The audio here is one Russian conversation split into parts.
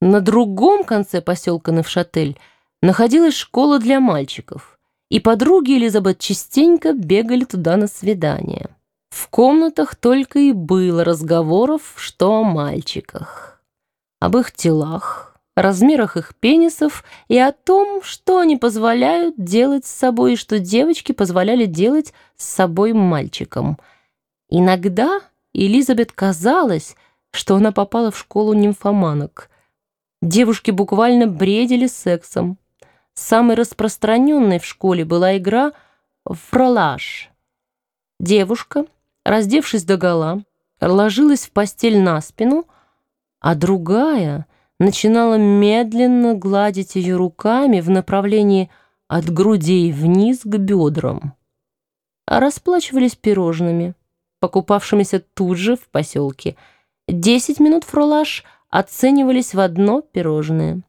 На другом конце поселка Невшатель находилась школа для мальчиков, и подруги Элизабет частенько бегали туда на свидания. В комнатах только и было разговоров, что о мальчиках, об их телах, размерах их пенисов и о том, что они позволяют делать с собой и что девочки позволяли делать с собой мальчикам. Иногда Элизабет казалось, что она попала в школу нимфоманок. Девушки буквально бредили сексом. Самой распространенной в школе была игра «фролаж». Девушка, раздевшись догола, ложилась в постель на спину, а другая — начинала медленно гладить ее руками в направлении от грудей вниз к бедрам. Расплачивались пирожными, покупавшимися тут же в поселке. Десять минут фролаж оценивались в одно пирожное.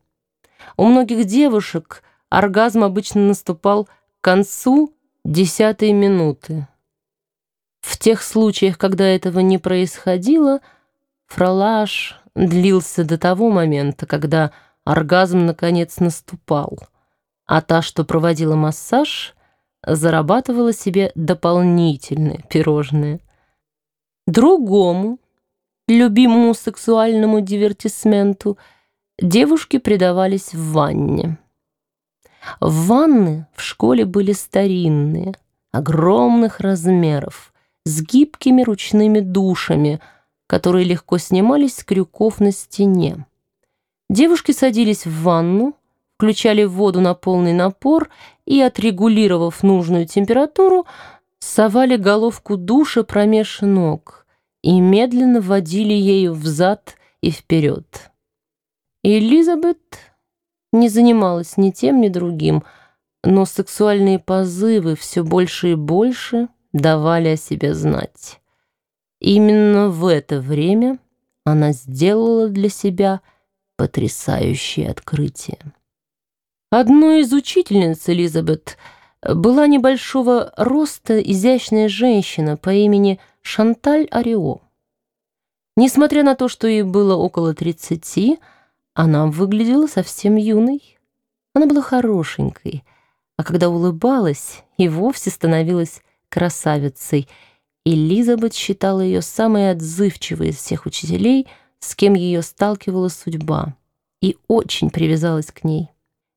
У многих девушек оргазм обычно наступал к концу десятой минуты. В тех случаях, когда этого не происходило, фролаж длился до того момента, когда оргазм наконец наступал, а та, что проводила массаж, зарабатывала себе дополнительное пирожное. Другому, любимому сексуальному дивертисменту, девушки предавались в ванне. Ванны в школе были старинные, огромных размеров, с гибкими ручными душами – которые легко снимались с крюков на стене. Девушки садились в ванну, включали воду на полный напор и, отрегулировав нужную температуру, совали головку душа промеж ног и медленно водили ею взад и вперед. Элизабет не занималась ни тем, ни другим, но сексуальные позывы все больше и больше давали о себе знать. Именно в это время она сделала для себя потрясающее открытие. Одной из учительниц Элизабет была небольшого роста изящная женщина по имени Шанталь Арио. Несмотря на то, что ей было около тридцати, она выглядела совсем юной. Она была хорошенькой, а когда улыбалась, и вовсе становилась красавицей — Элизабет считала ее самой отзывчивой из всех учителей, с кем ее сталкивала судьба, и очень привязалась к ней.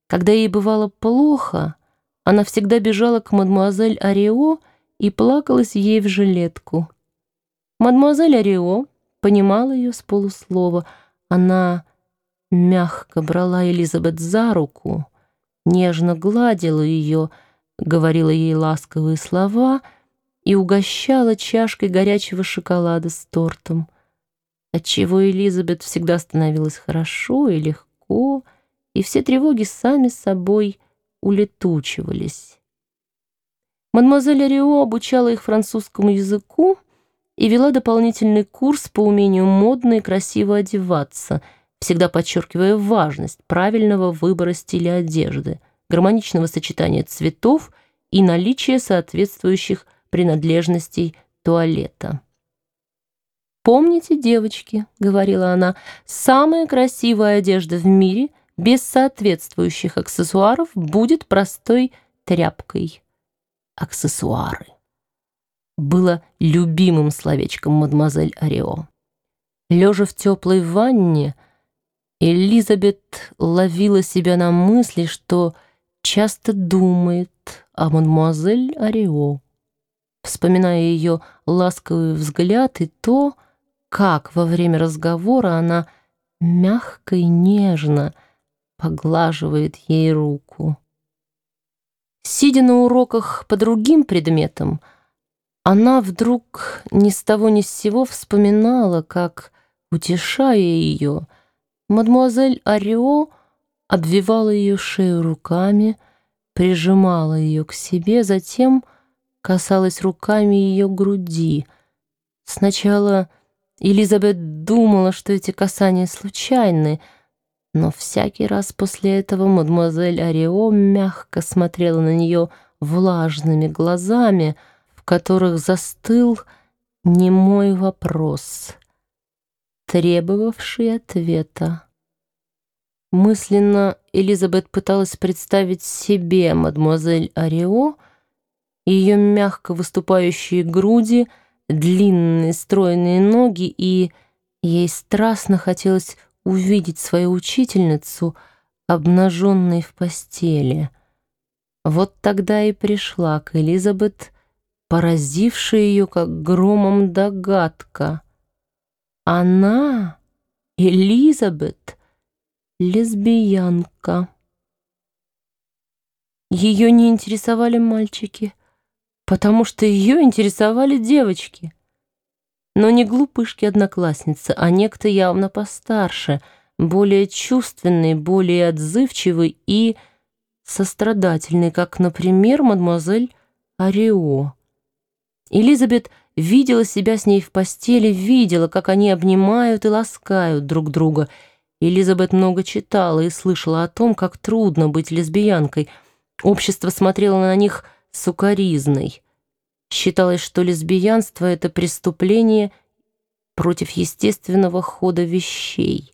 Когда ей бывало плохо, она всегда бежала к мадемуазель Арио и плакалась ей в жилетку. Мадемуазель Арио понимала ее с полуслова. Она мягко брала Элизабет за руку, нежно гладила ее, говорила ей ласковые слова — и угощала чашкой горячего шоколада с тортом, отчего Элизабет всегда становилась хорошо и легко, и все тревоги сами собой улетучивались. Мадемуазель Арио обучала их французскому языку и вела дополнительный курс по умению модно и красиво одеваться, всегда подчеркивая важность правильного выбора стиля одежды, гармоничного сочетания цветов и наличия соответствующих принадлежностей туалета. «Помните, девочки», — говорила она, — «самая красивая одежда в мире без соответствующих аксессуаров будет простой тряпкой». Аксессуары было любимым словечком мадемуазель Арио. Лежа в теплой ванне, Элизабет ловила себя на мысли, что часто думает о мадемуазель Арио вспоминая ее ласковый взгляд и то, как во время разговора она мягко и нежно поглаживает ей руку. Сидя на уроках по другим предметам, она вдруг ни с того ни с сего вспоминала, как, утешая ее, мадемуазель Арио обвивала ее шею руками, прижимала ее к себе, затем — касалась руками ее груди. Сначала Элизабет думала, что эти касания случайны, но всякий раз после этого мадемуазель Арио мягко смотрела на нее влажными глазами, в которых застыл немой вопрос, требовавший ответа. Мысленно Элизабет пыталась представить себе мадемуазель Арио, ее мягко выступающие груди, длинные стройные ноги, и ей страстно хотелось увидеть свою учительницу, обнаженной в постели. Вот тогда и пришла к Элизабет, поразившая ее как громом догадка. Она, Элизабет, лесбиянка. Ее не интересовали мальчики, потому что ее интересовали девочки. Но не глупышки-одноклассницы, а некто явно постарше, более чувственный, более отзывчивый и сострадательный, как, например, мадемуазель Арио. Элизабет видела себя с ней в постели, видела, как они обнимают и ласкают друг друга. Элизабет много читала и слышала о том, как трудно быть лесбиянкой. Общество смотрело на них сукоризной. Считалось, что лесбиянство — это преступление против естественного хода вещей.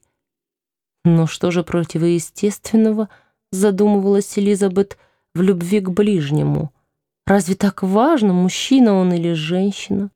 Но что же противоестественного, задумывалась Элизабет, в любви к ближнему — Разве так важно, мужчина он или женщина?